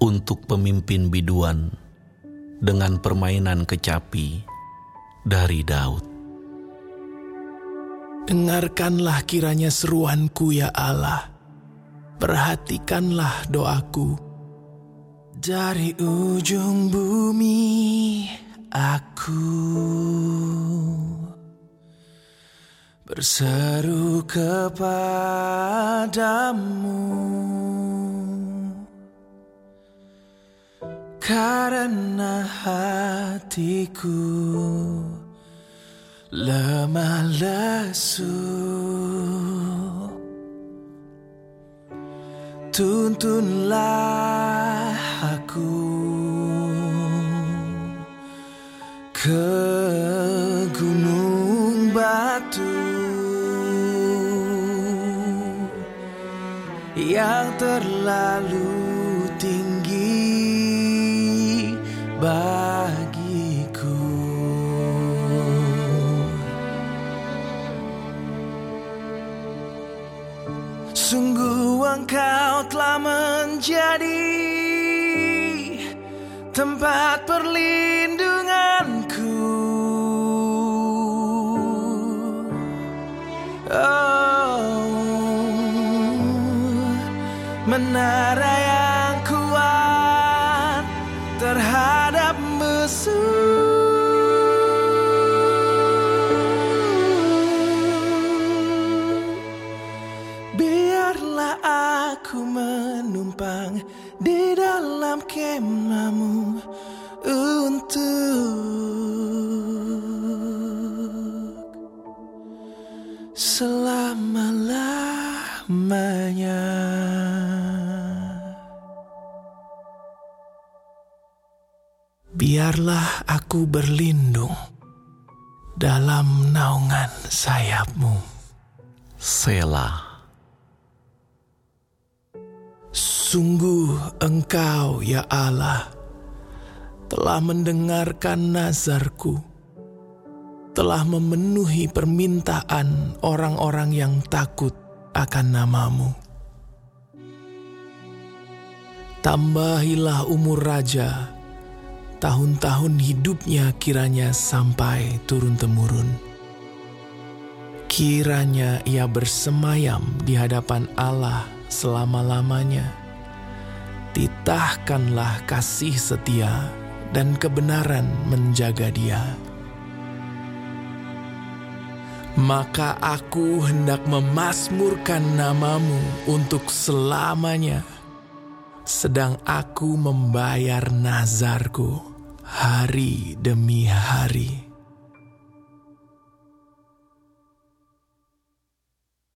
untuk pemimpin biduan dengan permainan kecapi dari Daud. Dengarkanlah kiranya seruanku ya Allah, perhatikanlah doaku. Dari ujung bumi aku berseru kepadamu karena hatiku lemah lesu. Tuntunlah aku ke gunung batu yang terlalu bagiku. Sungguh engkau telah menjadi tempat perlindunganku. Oh Menara yang kuat terhadap Biarlah aku menumpang di dalam kemahmu untuk selama-lamanya. Biarlah aku berlindung dalam naungan sayapmu. Selah. Sungguh engkau ya Allah telah mendengarkan nazarku, telah memenuhi permintaan orang-orang yang takut akan namamu. Tambahilah umur raja, tahun-tahun hidupnya kiranya sampai turun-temurun. Kiranya ia bersemayam di hadapan Allah selama-lamanya. Titahkanlah kasih setia dan kebenaran menjaga dia. Maka aku hendak memasmurkan namamu untuk selamanya, sedang aku membayar nazarku hari demi hari.